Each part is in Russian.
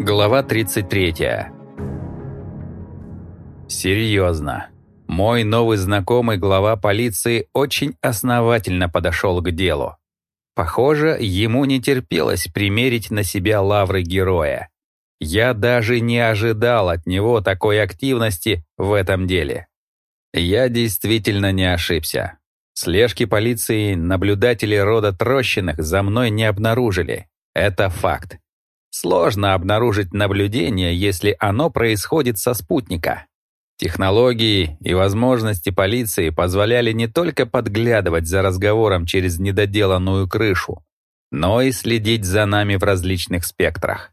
Глава 33. Серьезно. Мой новый знакомый глава полиции очень основательно подошел к делу. Похоже, ему не терпелось примерить на себя лавры героя. Я даже не ожидал от него такой активности в этом деле. Я действительно не ошибся. Слежки полиции наблюдатели рода Трощиных за мной не обнаружили. Это факт. Сложно обнаружить наблюдение, если оно происходит со спутника. Технологии и возможности полиции позволяли не только подглядывать за разговором через недоделанную крышу, но и следить за нами в различных спектрах.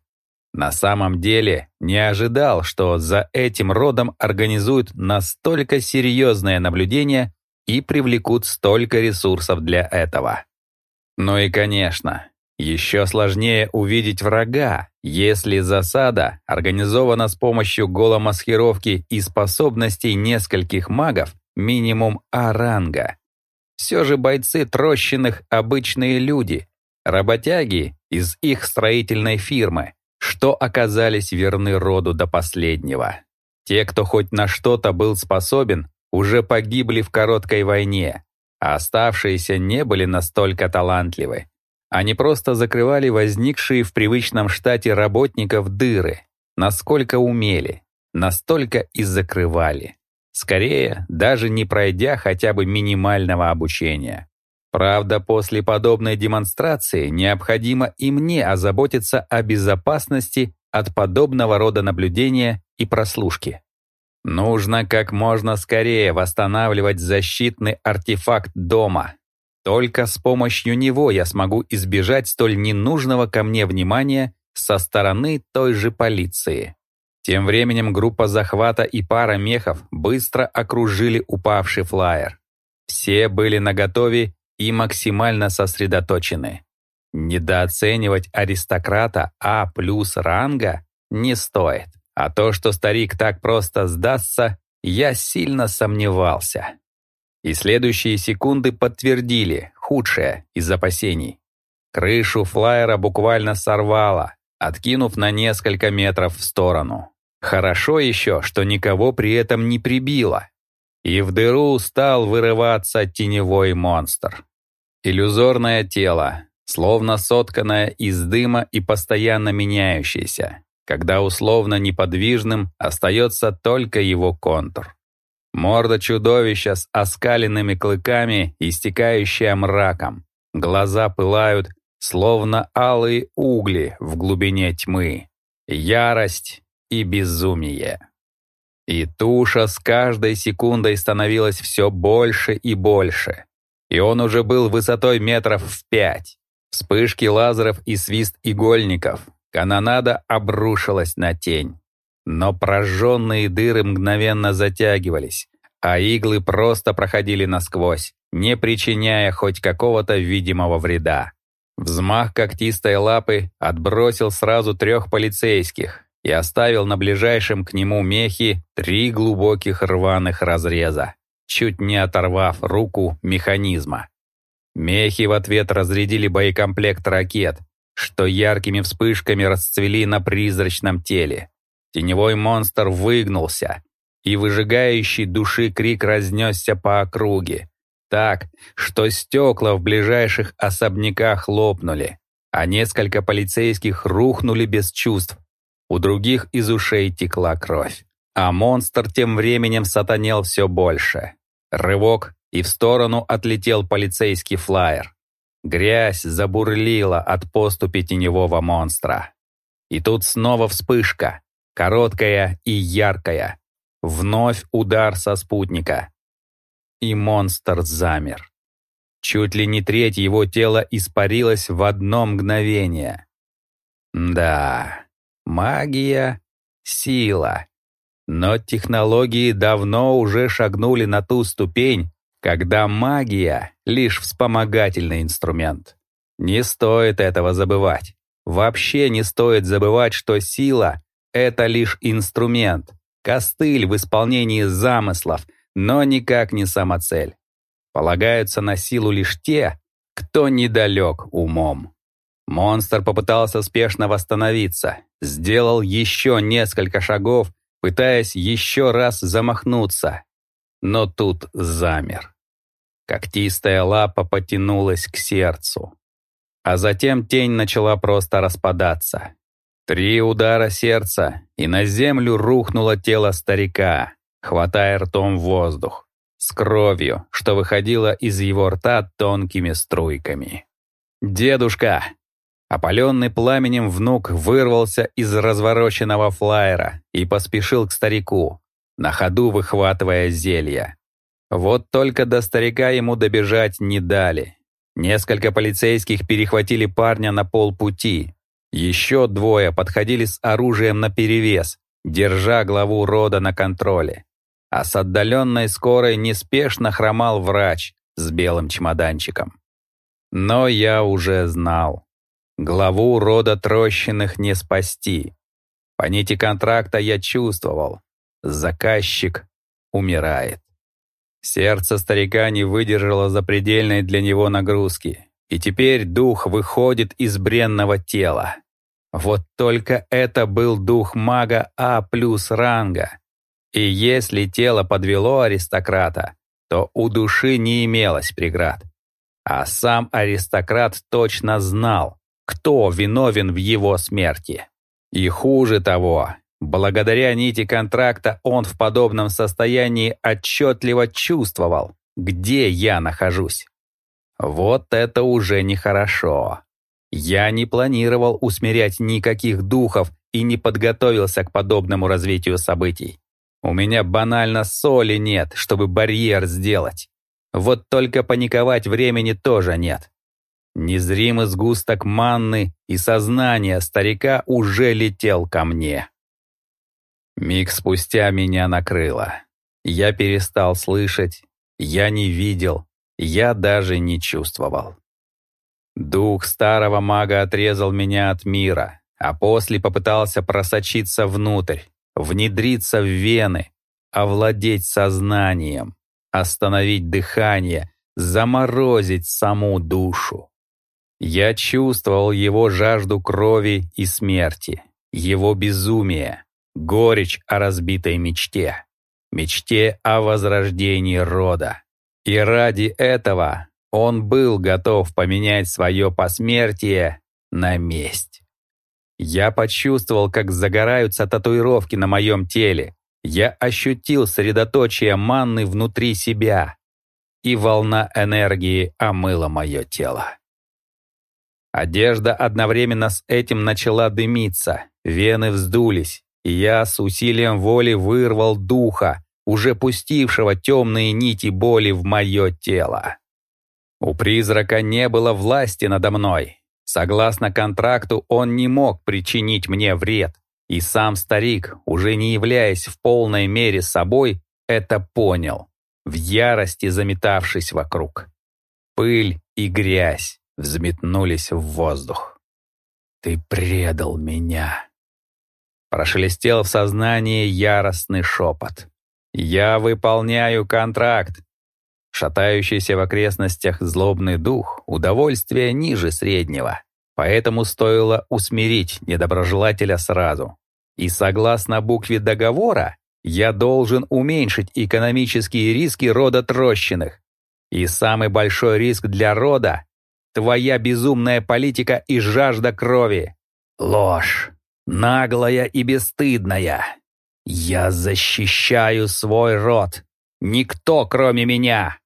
На самом деле не ожидал, что за этим родом организуют настолько серьезное наблюдение и привлекут столько ресурсов для этого. Ну и, конечно, еще сложнее увидеть врага, если засада организована с помощью голомаскировки и способностей нескольких магов минимум А-ранга. Все же бойцы трощенных обычные люди, работяги из их строительной фирмы, что оказались верны роду до последнего. Те, кто хоть на что-то был способен, уже погибли в короткой войне, а оставшиеся не были настолько талантливы. Они просто закрывали возникшие в привычном штате работников дыры, насколько умели, настолько и закрывали. Скорее, даже не пройдя хотя бы минимального обучения. Правда, после подобной демонстрации необходимо и мне озаботиться о безопасности от подобного рода наблюдения и прослушки. Нужно как можно скорее восстанавливать защитный артефакт дома, только с помощью него я смогу избежать столь ненужного ко мне внимания со стороны той же полиции. Тем временем группа захвата и пара мехов быстро окружили упавший флайер. Все были наготове и максимально сосредоточены. Недооценивать аристократа А плюс ранга не стоит. А то, что старик так просто сдастся, я сильно сомневался. И следующие секунды подтвердили худшее из опасений. Крышу флайера буквально сорвало, откинув на несколько метров в сторону. Хорошо еще, что никого при этом не прибило. И в дыру стал вырываться теневой монстр. Иллюзорное тело, словно сотканное из дыма и постоянно меняющееся, когда условно неподвижным остается только его контур. Морда чудовища с оскаленными клыками, истекающая мраком. Глаза пылают, словно алые угли в глубине тьмы. Ярость и безумие. И туша с каждой секундой становилась все больше и больше. И он уже был высотой метров в пять. Вспышки лазеров и свист игольников. Канонада обрушилась на тень. Но прожженные дыры мгновенно затягивались, а иглы просто проходили насквозь, не причиняя хоть какого-то видимого вреда. Взмах когтистой лапы отбросил сразу трех полицейских и оставил на ближайшем к нему мехе три глубоких рваных разреза, чуть не оторвав руку механизма. Мехи в ответ разрядили боекомплект ракет, что яркими вспышками расцвели на призрачном теле. Теневой монстр выгнулся, и выжигающий души крик разнесся по округе. Так, что стекла в ближайших особняках лопнули, а несколько полицейских рухнули без чувств. У других из ушей текла кровь. А монстр тем временем сатанел все больше. Рывок, и в сторону отлетел полицейский флайер. Грязь забурлила от поступи теневого монстра. И тут снова вспышка короткая и яркая. Вновь удар со спутника. И монстр замер. Чуть ли не треть его тела испарилась в одно мгновение. Да, магия — сила. Но технологии давно уже шагнули на ту ступень, когда магия — лишь вспомогательный инструмент. Не стоит этого забывать. Вообще не стоит забывать, что сила это лишь инструмент, костыль в исполнении замыслов, но никак не самоцель. Полагаются на силу лишь те, кто недалек умом. Монстр попытался спешно восстановиться, сделал еще несколько шагов, пытаясь еще раз замахнуться, но тут замер. Когтистая лапа потянулась к сердцу. А затем тень начала просто распадаться. Три удара сердца, и на землю рухнуло тело старика, хватая ртом воздух, с кровью, что выходило из его рта тонкими струйками. «Дедушка!» Опаленный пламенем внук вырвался из развороченного флайера и поспешил к старику, на ходу выхватывая зелья. Вот только до старика ему добежать не дали. Несколько полицейских перехватили парня на полпути. Еще двое подходили с оружием наперевес, держа главу рода на контроле. А с отдаленной скорой неспешно хромал врач с белым чемоданчиком. Но я уже знал. Главу рода Трощиных не спасти. По нити контракта я чувствовал. Заказчик умирает. Сердце старика не выдержало запредельной для него нагрузки, и теперь дух выходит из бренного тела. Вот только это был дух мага А плюс ранга. И если тело подвело аристократа, то у души не имелось преград. А сам аристократ точно знал, кто виновен в его смерти. И хуже того, благодаря нити контракта он в подобном состоянии отчетливо чувствовал, где я нахожусь. Вот это уже нехорошо. Я не планировал усмирять никаких духов и не подготовился к подобному развитию событий. У меня банально соли нет, чтобы барьер сделать. Вот только паниковать времени тоже нет. Незримый сгусток манны и сознания старика уже летел ко мне. Миг спустя меня накрыло. Я перестал слышать, я не видел, я даже не чувствовал. Дух старого мага отрезал меня от мира, а после попытался просочиться внутрь, внедриться в вены, овладеть сознанием, остановить дыхание, заморозить саму душу. Я чувствовал его жажду крови и смерти, его безумие, горечь о разбитой мечте, мечте о возрождении рода. И ради этого он был готов поменять свое посмертие на месть. Я почувствовал, как загораются татуировки на моем теле. Я ощутил средоточие манны внутри себя, и волна энергии омыла мое тело. Одежда одновременно с этим начала дымиться, вены вздулись, и я с усилием воли вырвал духа, уже пустившего темные нити боли в мое тело. У призрака не было власти надо мной. Согласно контракту, он не мог причинить мне вред. И сам старик, уже не являясь в полной мере собой, это понял, в ярости заметавшись вокруг. Пыль и грязь, взметнулись в воздух. «Ты предал меня!» Прошелестел в сознании яростный шепот. «Я выполняю контракт!» Шатающийся в окрестностях злобный дух — удовольствие ниже среднего, поэтому стоило усмирить недоброжелателя сразу. И согласно букве договора, я должен уменьшить экономические риски рода Трощиных. И самый большой риск для рода Твоя безумная политика и жажда крови. Ложь. Наглая и бесстыдная. Я защищаю свой род. Никто, кроме меня.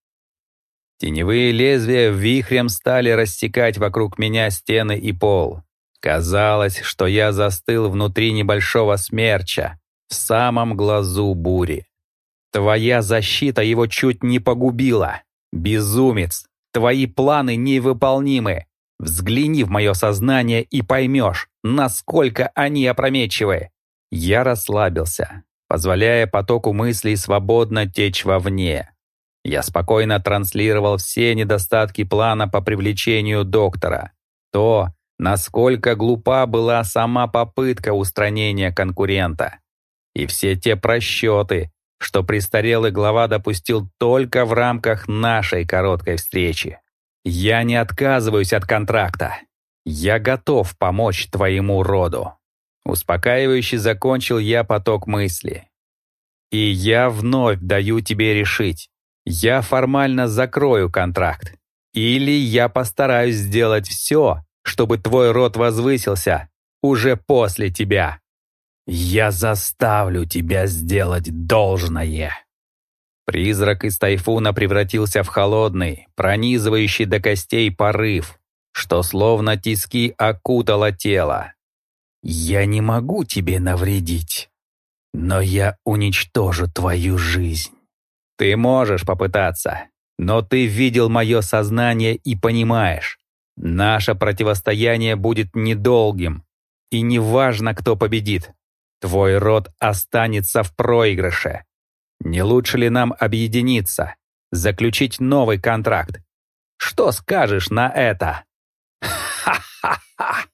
Теневые лезвия вихрем стали рассекать вокруг меня стены и пол. Казалось, что я застыл внутри небольшого смерча, в самом глазу бури. Твоя защита его чуть не погубила. Безумец, Твои планы невыполнимы. Взгляни в мое сознание и поймешь, насколько они опрометчивы. Я расслабился, позволяя потоку мыслей свободно течь вовне. Я спокойно транслировал все недостатки плана по привлечению доктора. То, насколько глупа была сама попытка устранения конкурента. И все те просчеты, что престарелый глава допустил только в рамках нашей короткой встречи. Я не отказываюсь от контракта. Я готов помочь твоему роду. Успокаивающе закончил я поток мысли. И я вновь даю тебе решить. Я формально закрою контракт. Или я постараюсь сделать все, чтобы твой род возвысился уже после тебя. Я заставлю тебя сделать должное. Призрак из тайфуна превратился в холодный, пронизывающий до костей порыв, что словно тиски окутало тело. «Я не могу тебе навредить, но я уничтожу твою жизнь. Ты можешь попытаться, но ты видел мое сознание и понимаешь, наше противостояние будет недолгим, и неважно, кто победит, твой род останется в проигрыше. Не лучше ли нам объединиться, заключить новый контракт? Что скажешь на это? Ха-ха-ха!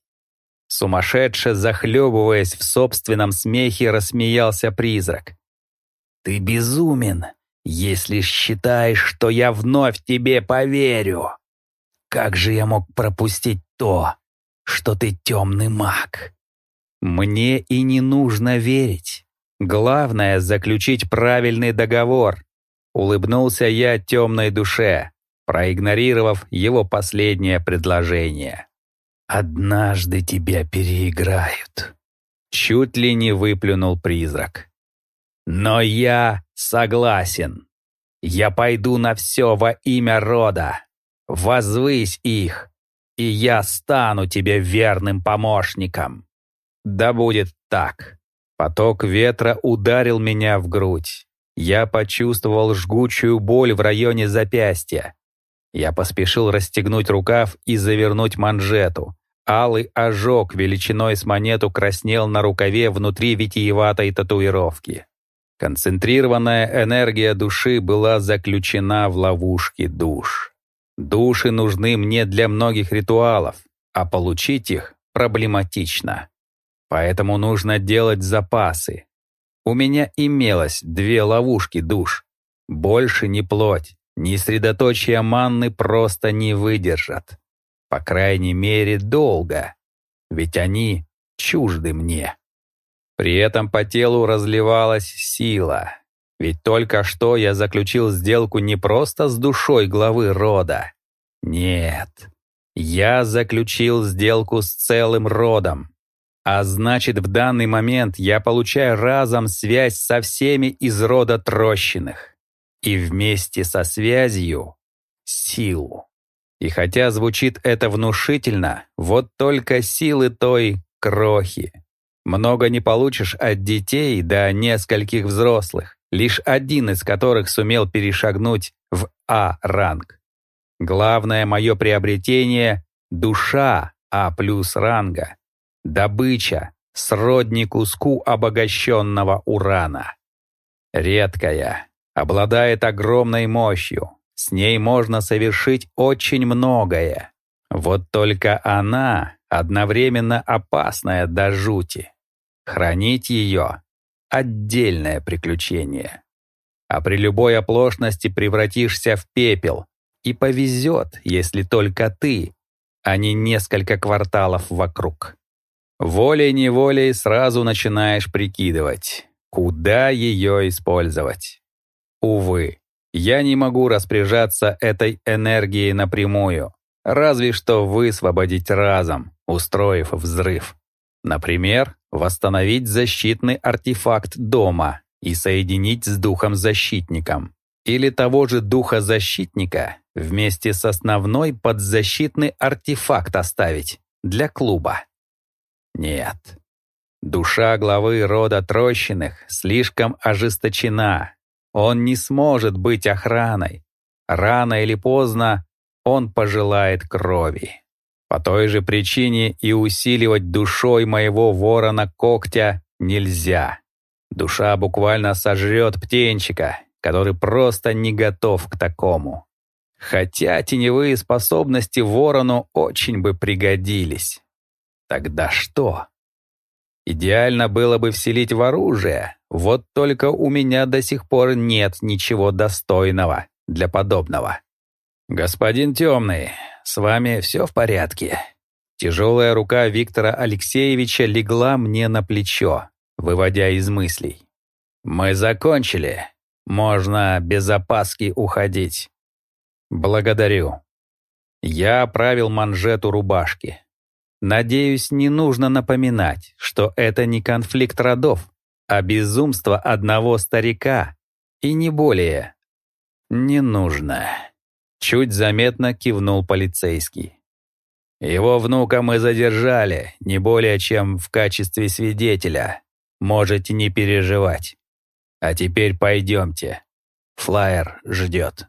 Сумасшедше захлебываясь в собственном смехе, рассмеялся призрак. «Ты безумен, если считаешь, что я вновь тебе поверю. Как же я мог пропустить то, что ты темный маг? Мне и не нужно верить. Главное — заключить правильный договор. Улыбнулся я темной душе, проигнорировав его последнее предложение. «Однажды тебя переиграют», — чуть ли не выплюнул призрак. «Но я согласен. Я пойду на все во имя рода. Возвысь их, и я стану тебе верным помощником. Да будет так». Поток ветра ударил меня в грудь. Я почувствовал жгучую боль в районе запястья. Я поспешил расстегнуть рукав и завернуть манжету. Алый ожог величиной с монету краснел на рукаве внутри витиеватой татуировки. Концентрированная энергия души была заключена в ловушке душ. Души нужны мне для многих ритуалов, а получить их проблематично. Поэтому нужно делать запасы. У меня имелось две ловушки душ. Больше ни плоть, ни средоточие манны просто не выдержат. По крайней мере, долго. Ведь они чужды мне. При этом по телу разливалась сила. Ведь только что я заключил сделку не просто с душой главы рода. Нет, я заключил сделку с целым родом. А значит, в данный момент я получаю разом связь со всеми из рода Трощиных. И вместе со связью — силу. И хотя звучит это внушительно, вот только силы той крохи. Много не получишь от детей до нескольких взрослых, лишь один из которых сумел перешагнуть в А-ранг. Главное мое приобретение — душа А плюс ранга, Добыча сродни куску обогащенного урана. Редкая, обладает огромной мощью. С ней можно совершить очень многое. Вот только она одновременно опасная до жути. Хранить ее — отдельное приключение. А при любой оплошности превратишься в пепел. И повезет, если только ты, а не несколько кварталов вокруг. Волей-неволей сразу начинаешь прикидывать, куда ее использовать. Увы, я не могу распоряжаться этой энергией напрямую, разве что высвободить разом, устроив взрыв. Например, восстановить защитный артефакт дома и соединить с духом-защитником. Или того же духа-защитника вместе с основной подзащитный артефакт оставить для клуба. Нет. Душа главы рода Трощиных слишком ожесточена. Он не сможет быть охраной. Рано или поздно он пожелает крови. По той же причине и усиливать душой моего ворона-когтя нельзя. Душа буквально сожрет птенчика, который просто не готов к такому. Хотя теневые способности ворону очень бы пригодились. Тогда что? Идеально было бы вселить в оружие, вот только у меня до сих пор нет ничего достойного для подобного. «Господин Темный, с вами все в порядке?» Тяжелая рука Виктора Алексеевича легла мне на плечо, выводя из мыслей. «Мы закончили. Можно без опаски уходить». «Благодарю». Я оправил манжету рубашки. Надеюсь, не нужно напоминать, что это не конфликт родов, а безумство одного старика, и не более. Не нужно. Чуть заметно кивнул полицейский. Его внука мы задержали, не более чем в качестве свидетеля. Можете не переживать. А теперь пойдемте. Флайер ждет.